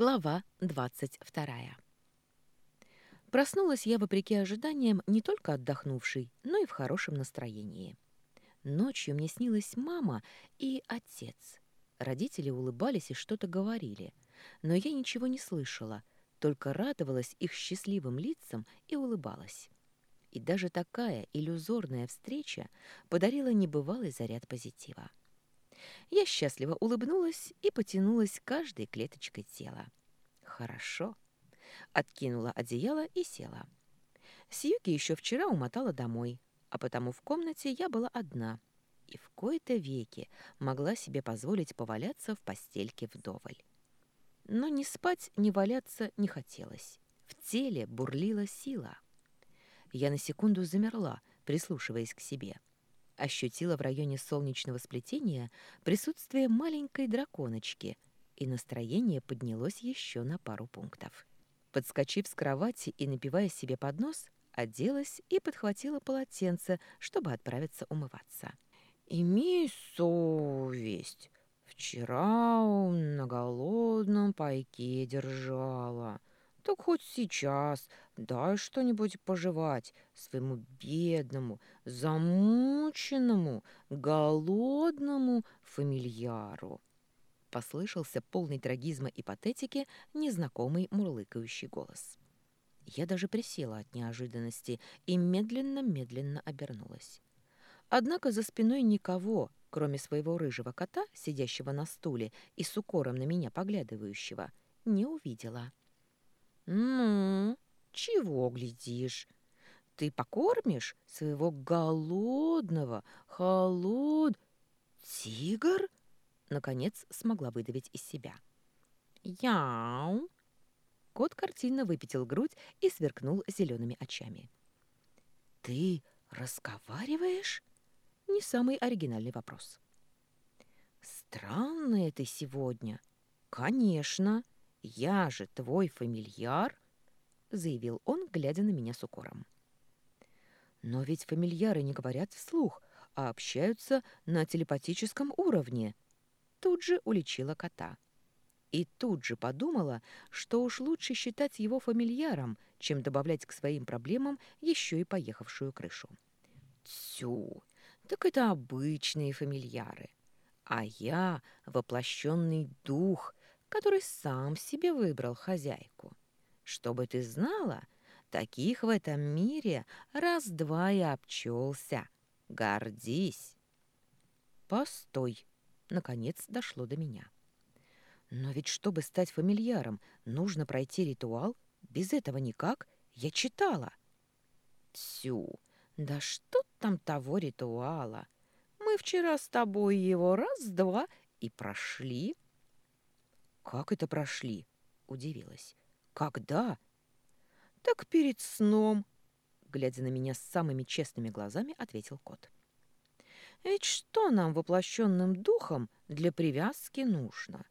Глава двадцать вторая. Проснулась я, вопреки ожиданиям, не только отдохнувшей, но и в хорошем настроении. Ночью мне снилась мама и отец. Родители улыбались и что-то говорили, но я ничего не слышала, только радовалась их счастливым лицам и улыбалась. И даже такая иллюзорная встреча подарила небывалый заряд позитива. Я счастливо улыбнулась и потянулась каждой клеточкой тела. Хорошо. Откинула одеяло и села. Сьюки еще вчера умотала домой, а потому в комнате я была одна и в кои-то веки могла себе позволить поваляться в постельке вдоволь. Но ни спать, ни валяться не хотелось. В теле бурлила сила. Я на секунду замерла, прислушиваясь к себе — ощутила в районе солнечного сплетения присутствие маленькой драконочки, и настроение поднялось еще на пару пунктов. Подскочив с кровати и напивая себе под нос, оделась и подхватила полотенце, чтобы отправиться умываться. «Имей совесть. Вчера на голодном пайке держала. Так хоть сейчас дай что-нибудь пожевать своему бедному, замученному, голодному фамильяру. Послышался полный трагизма и патетики незнакомый мурлыкающий голос. Я даже присела от неожиданности и медленно-медленно обернулась. Однако за спиной никого, кроме своего рыжего кота, сидящего на стуле и с укором на меня поглядывающего, не увидела. «Ну, чего глядишь? Ты покормишь своего голодного, холод... Тигр?» Наконец смогла выдавить из себя. «Яу!» Кот картинно выпятил грудь и сверкнул зелеными очами. «Ты разговариваешь?» Не самый оригинальный вопрос. «Странная ты сегодня. Конечно. «Я же твой фамильяр», — заявил он, глядя на меня с укором. «Но ведь фамильяры не говорят вслух, а общаются на телепатическом уровне», — тут же уличила кота. И тут же подумала, что уж лучше считать его фамильяром, чем добавлять к своим проблемам еще и поехавшую крышу. «Тю, так это обычные фамильяры, а я — воплощенный дух — который сам себе выбрал хозяйку. Чтобы ты знала, таких в этом мире раз-два и обчелся. Гордись. Постой. Наконец дошло до меня. Но ведь чтобы стать фамильяром, нужно пройти ритуал. Без этого никак. Я читала. Тю, да что там того ритуала? Мы вчера с тобой его раз-два и прошли. «Как это прошли?» — удивилась. «Когда?» «Так перед сном», — глядя на меня с самыми честными глазами, ответил кот. «Ведь что нам, воплощенным духом, для привязки нужно?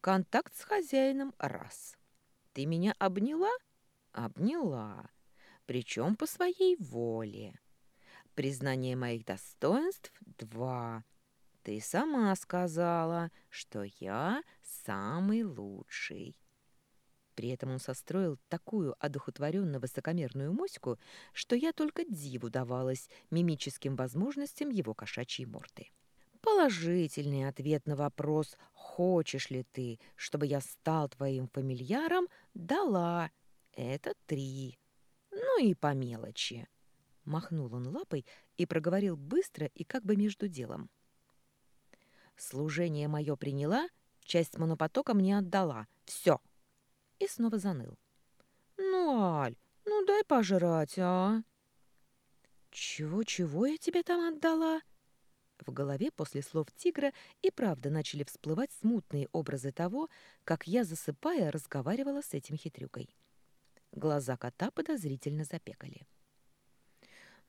Контакт с хозяином — раз. Ты меня обняла? Обняла. Причем по своей воле. Признание моих достоинств — два. Ты сама сказала, что я самый лучший. При этом он состроил такую одухотворенно высокомерную моську, что я только диву давалась мимическим возможностям его кошачьей морды. Положительный ответ на вопрос «Хочешь ли ты, чтобы я стал твоим фамильяром?» дала. Это три. Ну и по мелочи. Махнул он лапой и проговорил быстро и как бы между делом. Служение мое приняла, часть монопотока мне отдала. Все. И снова заныл. Ну, Аль, ну дай пожрать, а? Чего-чего я тебе там отдала? В голове после слов тигра и правда начали всплывать смутные образы того, как я, засыпая, разговаривала с этим хитрюкой. Глаза кота подозрительно запекали.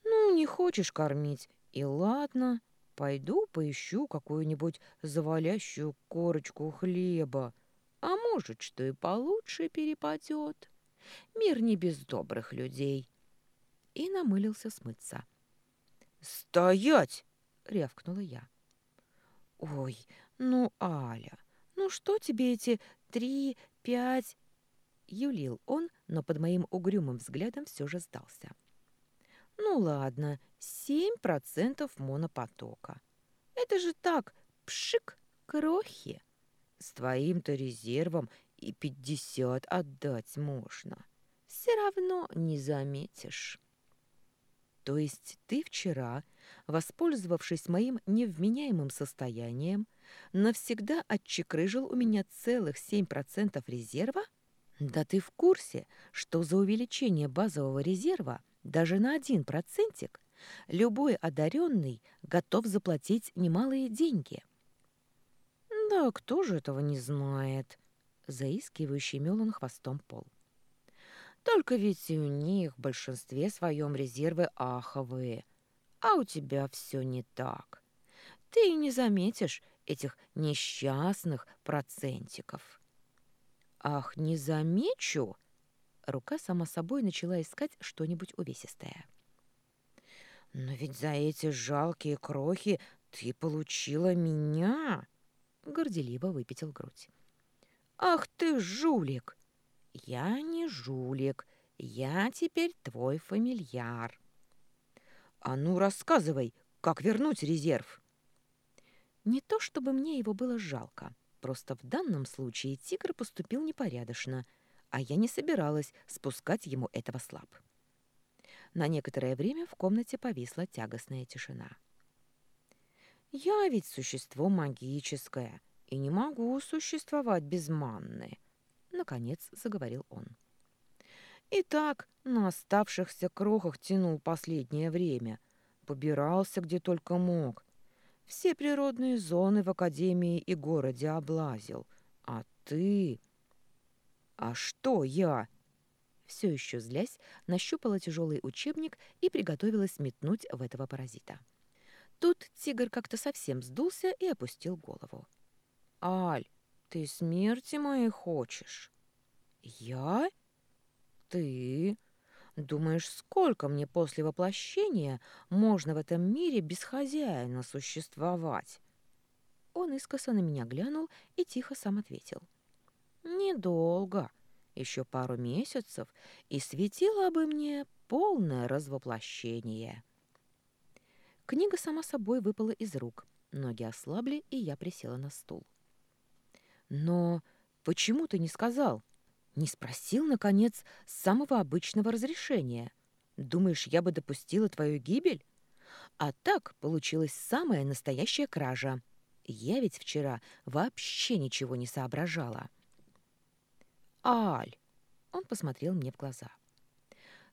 «Ну, не хочешь кормить, и ладно», Пойду поищу какую-нибудь завалящую корочку хлеба, а может, что и получше перепадет. Мир не без добрых людей. И намылился смыться. «Стоять!» — рявкнула я. «Ой, ну, Аля, ну что тебе эти три, пять...» Юлил он, но под моим угрюмым взглядом все же сдался. «Ну ладно, семь процентов монопотока. Это же так, пшик, крохи. С твоим-то резервом и пятьдесят отдать можно. Все равно не заметишь». То есть ты вчера, воспользовавшись моим невменяемым состоянием, навсегда отчекрыжил у меня целых семь процентов резерва? Да ты в курсе, что за увеличение базового резерва даже на один процентик любой одаренный готов заплатить немалые деньги. Да кто же этого не знает? Заискивающий мел он хвостом пол. Только ведь и у них в большинстве своем резервы аховые, а у тебя все не так. Ты и не заметишь этих несчастных процентиков. Ах, не замечу! Рука сама собой начала искать что-нибудь увесистое. Но ведь за эти жалкие крохи ты получила меня, горделиво выпятил грудь. Ах ты жулик! «Я не жулик, я теперь твой фамильяр». «А ну, рассказывай, как вернуть резерв?» Не то чтобы мне его было жалко, просто в данном случае тигр поступил непорядочно, а я не собиралась спускать ему этого слаб. На некоторое время в комнате повисла тягостная тишина. «Я ведь существо магическое и не могу существовать без манны», наконец заговорил он. Итак, на оставшихся крохах тянул последнее время, побирался где только мог. Все природные зоны в академии и городе облазил. А ты... А что я? Все еще злясь, нащупала тяжелый учебник и приготовилась метнуть в этого паразита. Тут тигр как-то совсем сдулся и опустил голову. «Аль, ты смерти моей хочешь?» «Я? Ты? Думаешь, сколько мне после воплощения можно в этом мире без хозяина существовать?» Он искоса на меня глянул и тихо сам ответил. «Недолго. Еще пару месяцев, и светило бы мне полное развоплощение». Книга сама собой выпала из рук. Ноги ослабли, и я присела на стул. «Но почему ты не сказал?» Не спросил, наконец, самого обычного разрешения. Думаешь, я бы допустила твою гибель? А так получилась самая настоящая кража. Я ведь вчера вообще ничего не соображала. Аль, он посмотрел мне в глаза.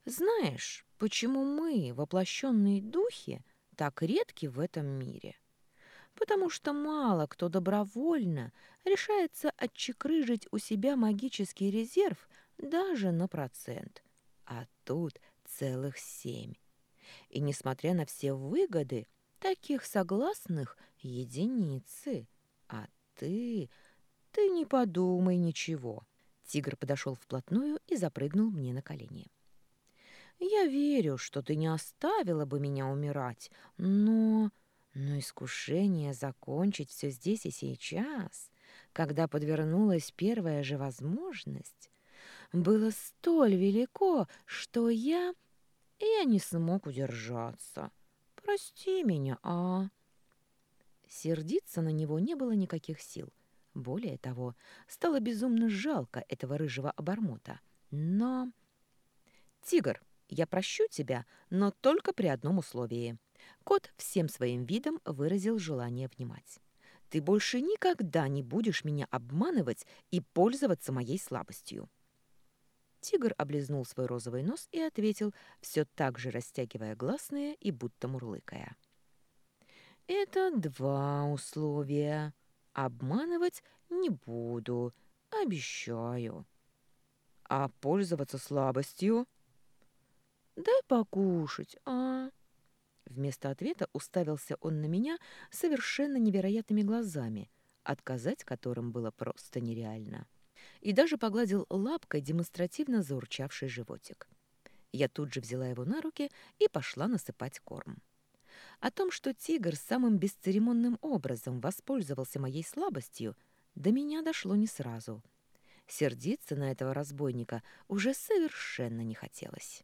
Знаешь, почему мы, воплощенные духи, так редки в этом мире? потому что мало кто добровольно решается отчекрыжить у себя магический резерв даже на процент. А тут целых семь. И несмотря на все выгоды, таких согласных единицы. А ты... ты не подумай ничего. Тигр подошел вплотную и запрыгнул мне на колени. Я верю, что ты не оставила бы меня умирать, но... Но искушение закончить все здесь и сейчас, когда подвернулась первая же возможность, было столь велико, что я... Я не смог удержаться. Прости меня, а... Сердиться на него не было никаких сил. Более того, стало безумно жалко этого рыжего обормота. Но... «Тигр, я прощу тебя, но только при одном условии», Кот всем своим видом выразил желание внимать. «Ты больше никогда не будешь меня обманывать и пользоваться моей слабостью». Тигр облизнул свой розовый нос и ответил, все так же растягивая гласные и будто мурлыкая. «Это два условия. Обманывать не буду, обещаю. А пользоваться слабостью?» «Дай покушать, а?» Вместо ответа уставился он на меня совершенно невероятными глазами, отказать которым было просто нереально. И даже погладил лапкой демонстративно заурчавший животик. Я тут же взяла его на руки и пошла насыпать корм. О том, что тигр самым бесцеремонным образом воспользовался моей слабостью, до меня дошло не сразу. Сердиться на этого разбойника уже совершенно не хотелось.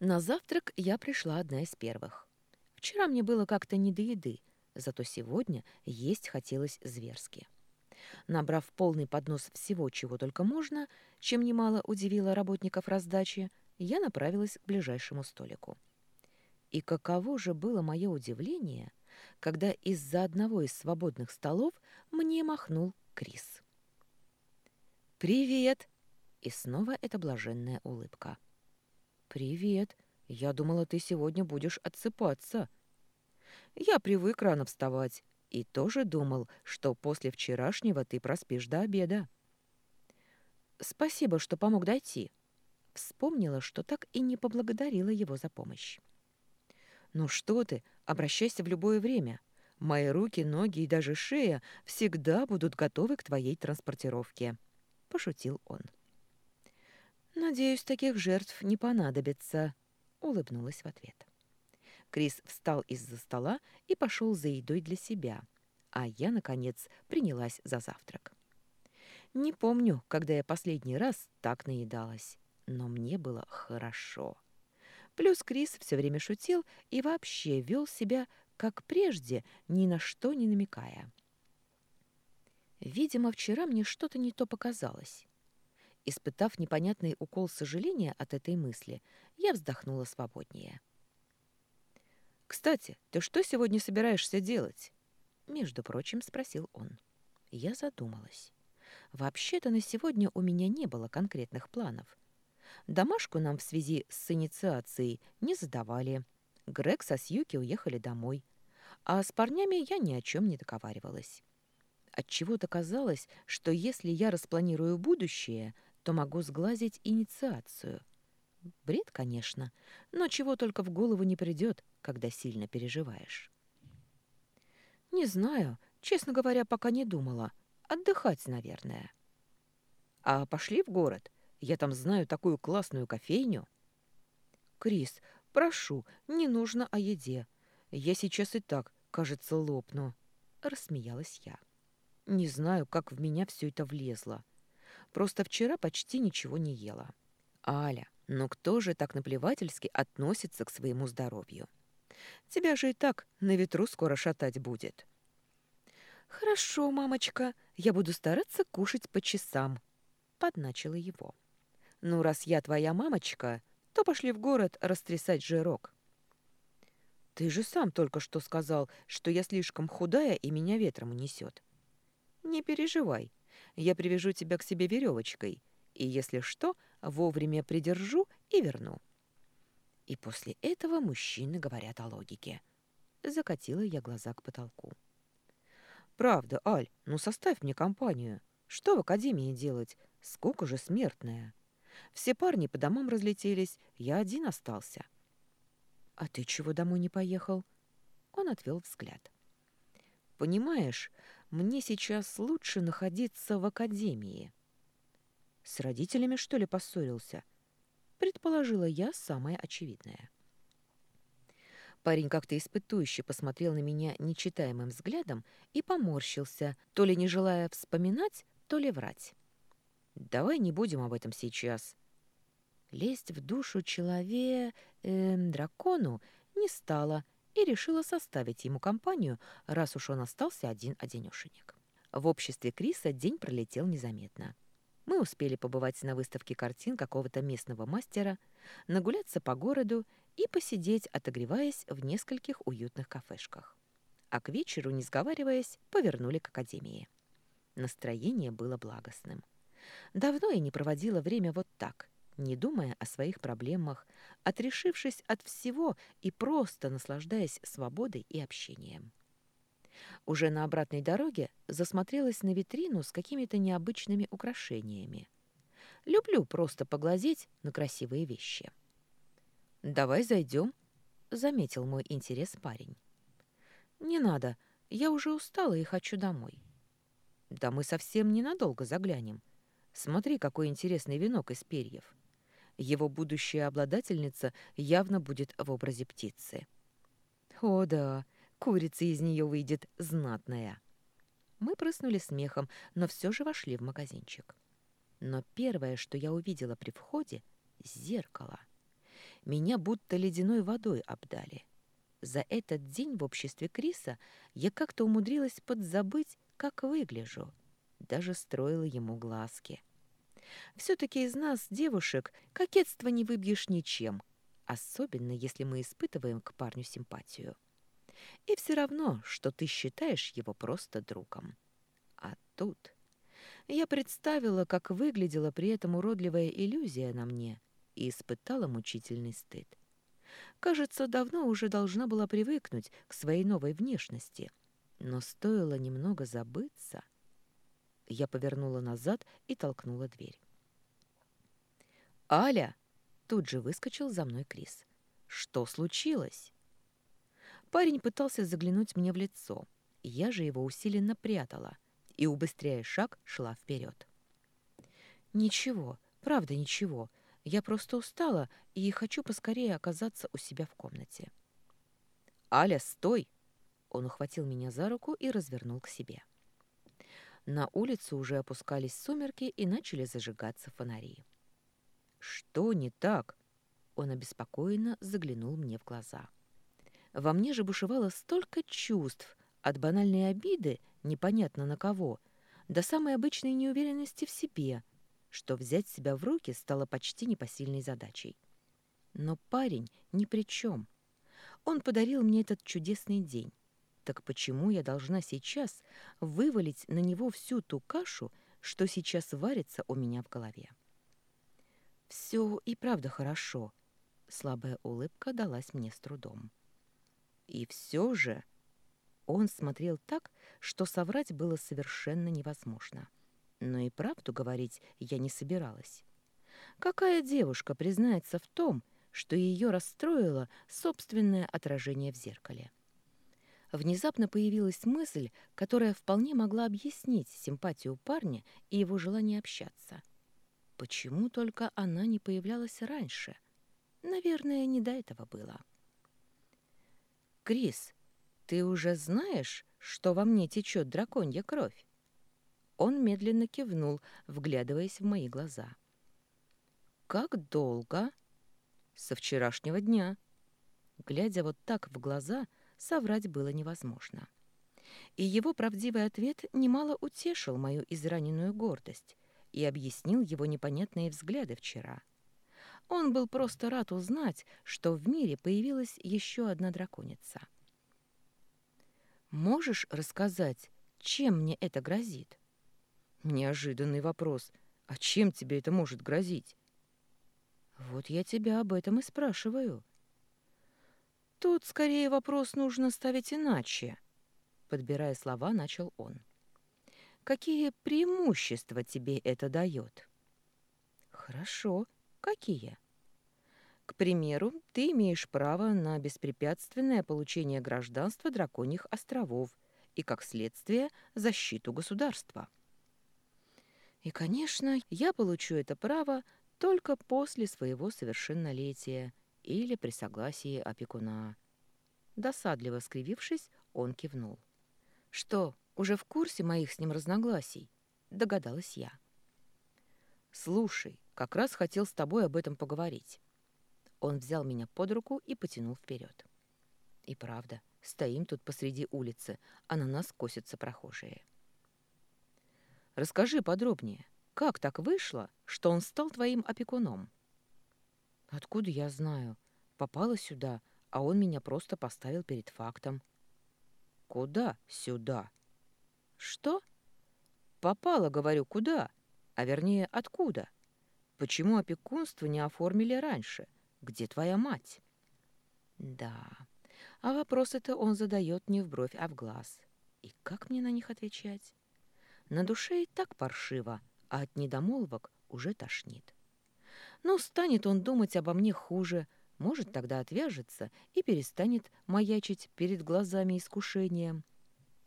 На завтрак я пришла одна из первых. Вчера мне было как-то не до еды, зато сегодня есть хотелось зверски. Набрав полный поднос всего, чего только можно, чем немало удивило работников раздачи, я направилась к ближайшему столику. И каково же было мое удивление, когда из-за одного из свободных столов мне махнул Крис. «Привет!» И снова эта блаженная улыбка. «Привет! Я думала, ты сегодня будешь отсыпаться». «Я привык рано вставать и тоже думал, что после вчерашнего ты проспишь до обеда». «Спасибо, что помог дойти». Вспомнила, что так и не поблагодарила его за помощь. «Ну что ты, обращайся в любое время. Мои руки, ноги и даже шея всегда будут готовы к твоей транспортировке», — пошутил он. «Надеюсь, таких жертв не понадобится», — улыбнулась в ответ. Крис встал из-за стола и пошел за едой для себя, а я, наконец, принялась за завтрак. Не помню, когда я последний раз так наедалась, но мне было хорошо. Плюс Крис все время шутил и вообще вел себя, как прежде, ни на что не намекая. Видимо, вчера мне что-то не то показалось. Испытав непонятный укол сожаления от этой мысли, я вздохнула свободнее. «Кстати, ты что сегодня собираешься делать?» Между прочим, спросил он. Я задумалась. Вообще-то на сегодня у меня не было конкретных планов. Домашку нам в связи с инициацией не задавали. Грег со Сьюки уехали домой. А с парнями я ни о чем не договаривалась. Отчего-то казалось, что если я распланирую будущее, то могу сглазить инициацию. Бред, конечно, но чего только в голову не придет, когда сильно переживаешь. Не знаю, честно говоря, пока не думала. Отдыхать, наверное. А пошли в город — я там знаю такую классную кофейню. Крис, прошу, не нужно о еде. Я сейчас и так, кажется, лопну. Рассмеялась я. Не знаю, как в меня все это влезло. Просто вчера почти ничего не ела. Аля, ну кто же так наплевательски относится к своему здоровью? Тебя же и так на ветру скоро шатать будет. Хорошо, мамочка, я буду стараться кушать по часам, подначила его. Ну, раз я твоя мамочка, то пошли в город растрясать жирок. Ты же сам только что сказал, что я слишком худая и меня ветром унесет. Не переживай, я привяжу тебя к себе веревочкой, и, если что, вовремя придержу и верну. И после этого мужчины говорят о логике. Закатила я глаза к потолку. «Правда, Аль, ну составь мне компанию. Что в академии делать? Сколько же смертная?» Все парни по домам разлетелись, я один остался. «А ты чего домой не поехал?» Он отвел взгляд. «Понимаешь, мне сейчас лучше находиться в академии». «С родителями, что ли, поссорился?» Предположила я самое очевидное. Парень как-то испытующе посмотрел на меня нечитаемым взглядом и поморщился, то ли не желая вспоминать, то ли врать. «Давай не будем об этом сейчас», Лезть в душу человека, э, дракону не стала и решила составить ему компанию, раз уж он остался один-одинешенек. В обществе Криса день пролетел незаметно. Мы успели побывать на выставке картин какого-то местного мастера, нагуляться по городу и посидеть, отогреваясь в нескольких уютных кафешках. А к вечеру, не сговариваясь, повернули к академии. Настроение было благостным. Давно я не проводила время вот так, не думая о своих проблемах, отрешившись от всего и просто наслаждаясь свободой и общением. Уже на обратной дороге засмотрелась на витрину с какими-то необычными украшениями. Люблю просто поглазеть на красивые вещи. «Давай зайдем», — заметил мой интерес парень. «Не надо, я уже устала и хочу домой». «Да мы совсем ненадолго заглянем. Смотри, какой интересный венок из перьев. Его будущая обладательница явно будет в образе птицы. О да, курица из нее выйдет знатная. Мы прыснули смехом, но все же вошли в магазинчик. Но первое, что я увидела при входе — зеркало. Меня будто ледяной водой обдали. За этот день в обществе Криса я как-то умудрилась подзабыть, как выгляжу. Даже строила ему глазки. Все-таки из нас, девушек, кокетство не выбьешь ничем, особенно если мы испытываем к парню симпатию. И все равно, что ты считаешь его просто другом. А тут... Я представила, как выглядела при этом уродливая иллюзия на мне и испытала мучительный стыд. Кажется, давно уже должна была привыкнуть к своей новой внешности, но стоило немного забыться... Я повернула назад и толкнула дверь. «Аля!» — тут же выскочил за мной Крис. «Что случилось?» Парень пытался заглянуть мне в лицо. Я же его усиленно прятала и, убыстряя шаг, шла вперед. «Ничего, правда ничего. Я просто устала и хочу поскорее оказаться у себя в комнате». «Аля, стой!» Он ухватил меня за руку и развернул к себе. На улицу уже опускались сумерки и начали зажигаться фонари. «Что не так?» Он обеспокоенно заглянул мне в глаза. Во мне же бушевало столько чувств, от банальной обиды, непонятно на кого, до самой обычной неуверенности в себе, что взять себя в руки стало почти непосильной задачей. Но парень ни при чем. Он подарил мне этот чудесный день. Так почему я должна сейчас вывалить на него всю ту кашу, что сейчас варится у меня в голове? Все и правда хорошо. Слабая улыбка далась мне с трудом. И все же он смотрел так, что соврать было совершенно невозможно. Но и правду говорить я не собиралась. Какая девушка признается в том, что ее расстроило собственное отражение в зеркале? Внезапно появилась мысль, которая вполне могла объяснить симпатию парня и его желание общаться. Почему только она не появлялась раньше? Наверное, не до этого было. «Крис, ты уже знаешь, что во мне течет драконья кровь?» Он медленно кивнул, вглядываясь в мои глаза. «Как долго?» «Со вчерашнего дня». Глядя вот так в глаза, соврать было невозможно. И его правдивый ответ немало утешил мою израненную гордость и объяснил его непонятные взгляды вчера. Он был просто рад узнать, что в мире появилась еще одна драконица. «Можешь рассказать, чем мне это грозит?» Неожиданный вопрос. «А чем тебе это может грозить?» «Вот я тебя об этом и спрашиваю». «Тут скорее вопрос нужно ставить иначе», — подбирая слова, начал он. «Какие преимущества тебе это дает?» «Хорошо. Какие?» К примеру, ты имеешь право на беспрепятственное получение гражданства драконьих островов и, как следствие, защиту государства. И, конечно, я получу это право только после своего совершеннолетия или при согласии опекуна. Досадливо скривившись, он кивнул. «Что, уже в курсе моих с ним разногласий?» — догадалась я. «Слушай, как раз хотел с тобой об этом поговорить. Он взял меня под руку и потянул вперед. И правда, стоим тут посреди улицы, а на нас косятся прохожие. «Расскажи подробнее, как так вышло, что он стал твоим опекуном?» «Откуда я знаю? Попала сюда, а он меня просто поставил перед фактом». «Куда сюда?» «Что?» «Попала, говорю, куда? А вернее, откуда? Почему опекунство не оформили раньше?» Где твоя мать?» «Да, а вопросы-то он задает не в бровь, а в глаз. И как мне на них отвечать? На душе и так паршиво, а от недомолвок уже тошнит. Ну, станет он думать обо мне хуже, может, тогда отвяжется и перестанет маячить перед глазами искушением.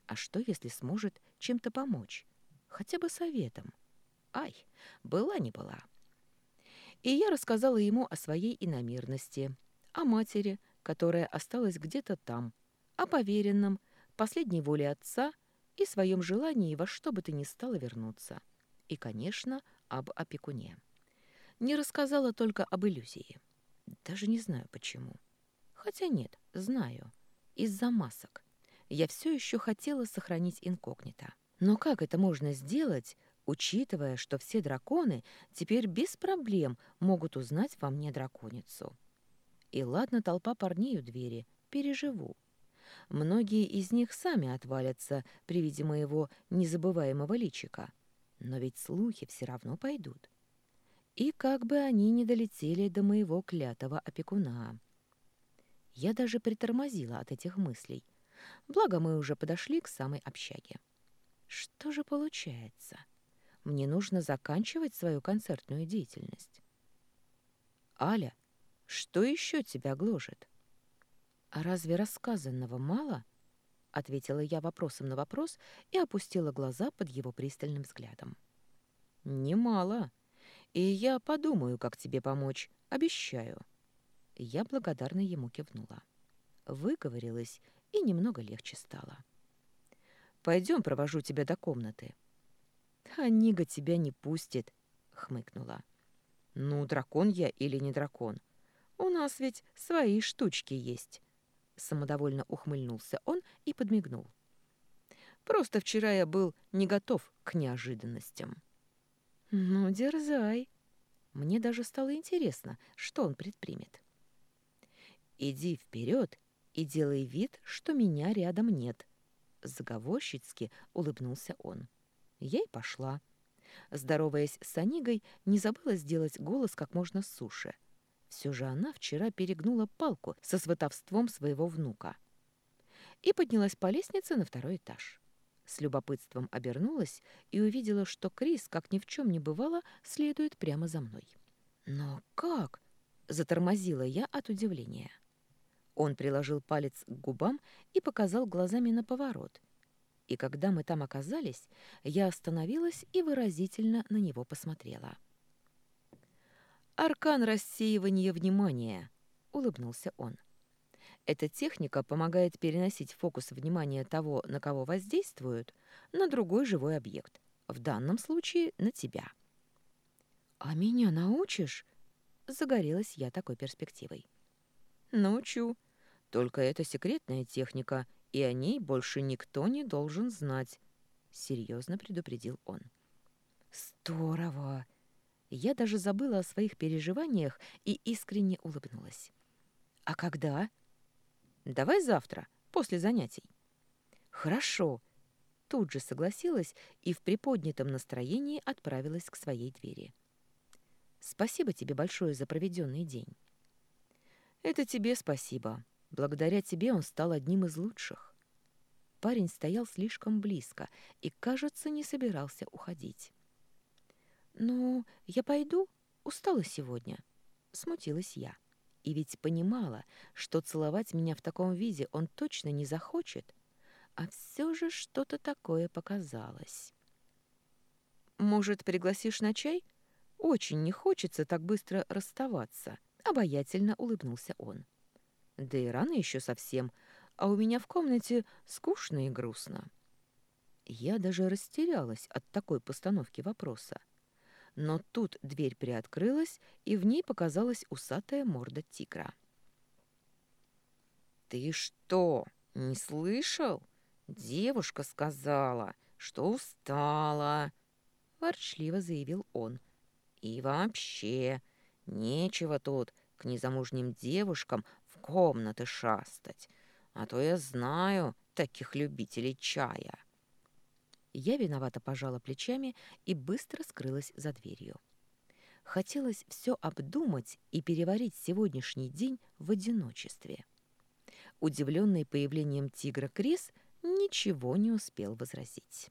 А что, если сможет чем-то помочь? Хотя бы советом. Ай, была не была. И я рассказала ему о своей иномирности, о матери, которая осталась где-то там, о поверенном, последней воле отца и своем желании во что бы то ни стало вернуться. И, конечно, об опекуне. Не рассказала только об иллюзии. Даже не знаю почему. Хотя нет, знаю. Из-за масок. Я все еще хотела сохранить инкогнито. Но как это можно сделать, учитывая, что все драконы теперь без проблем могут узнать во мне драконицу? И ладно, толпа парней у двери, переживу. Многие из них сами отвалятся при виде моего незабываемого личика. Но ведь слухи все равно пойдут. И как бы они ни долетели до моего клятого опекуна. Я даже притормозила от этих мыслей. Благо, мы уже подошли к самой общаге. Что же получается? Мне нужно заканчивать свою концертную деятельность. Аля, что еще тебя гложет? А разве рассказанного мало? Ответила я вопросом на вопрос и опустила глаза под его пристальным взглядом. Немало. И я подумаю, как тебе помочь, обещаю. Я благодарно ему кивнула. Выговорилась, и немного легче стало. Пойдем, провожу тебя до комнаты. А Нига тебя не пустит, хмыкнула. Ну, дракон я или не дракон? У нас ведь свои штучки есть. Самодовольно ухмыльнулся он и подмигнул. Просто вчера я был не готов к неожиданностям. Ну, дерзай. Мне даже стало интересно, что он предпримет. Иди вперед и делай вид, что меня рядом нет. Заговорщицки улыбнулся он. Я и пошла. Здороваясь с Анигой, не забыла сделать голос как можно суше. Все же она вчера перегнула палку со сватовством своего внука. И поднялась по лестнице на второй этаж. С любопытством обернулась и увидела, что Крис, как ни в чем не бывало, следует прямо за мной. «Но как?» — затормозила я от удивления. Он приложил палец к губам и показал глазами на поворот. И когда мы там оказались, я остановилась и выразительно на него посмотрела. «Аркан рассеивания внимания», — улыбнулся он. Эта техника помогает переносить фокус внимания того, на кого воздействуют, на другой живой объект, в данном случае на тебя. «А меня научишь?» — загорелась я такой перспективой. «Научу», только это секретная техника, и о ней больше никто не должен знать», — серьезно предупредил он. «Здорово!» Я даже забыла о своих переживаниях и искренне улыбнулась. «А когда?» «Давай завтра, после занятий». «Хорошо». Тут же согласилась и в приподнятом настроении отправилась к своей двери. «Спасибо тебе большое за проведенный день». «Это тебе спасибо», Благодаря тебе он стал одним из лучших. Парень стоял слишком близко и, кажется, не собирался уходить. «Ну, я пойду. Устала сегодня», — смутилась я. И ведь понимала, что целовать меня в таком виде он точно не захочет, а все же что-то такое показалось. «Может, пригласишь на чай? Очень не хочется так быстро расставаться», — обаятельно улыбнулся он. Да и рано еще совсем, а у меня в комнате скучно и грустно. Я даже растерялась от такой постановки вопроса. Но тут дверь приоткрылась, и в ней показалась усатая морда тигра. «Ты что, не слышал? Девушка сказала, что устала», — ворчливо заявил он. «И вообще, нечего тут к незамужним девушкам комнаты шастать, а то я знаю таких любителей чая». Я виновато пожала плечами и быстро скрылась за дверью. Хотелось все обдумать и переварить сегодняшний день в одиночестве. Удивленный появлением тигра Крис ничего не успел возразить.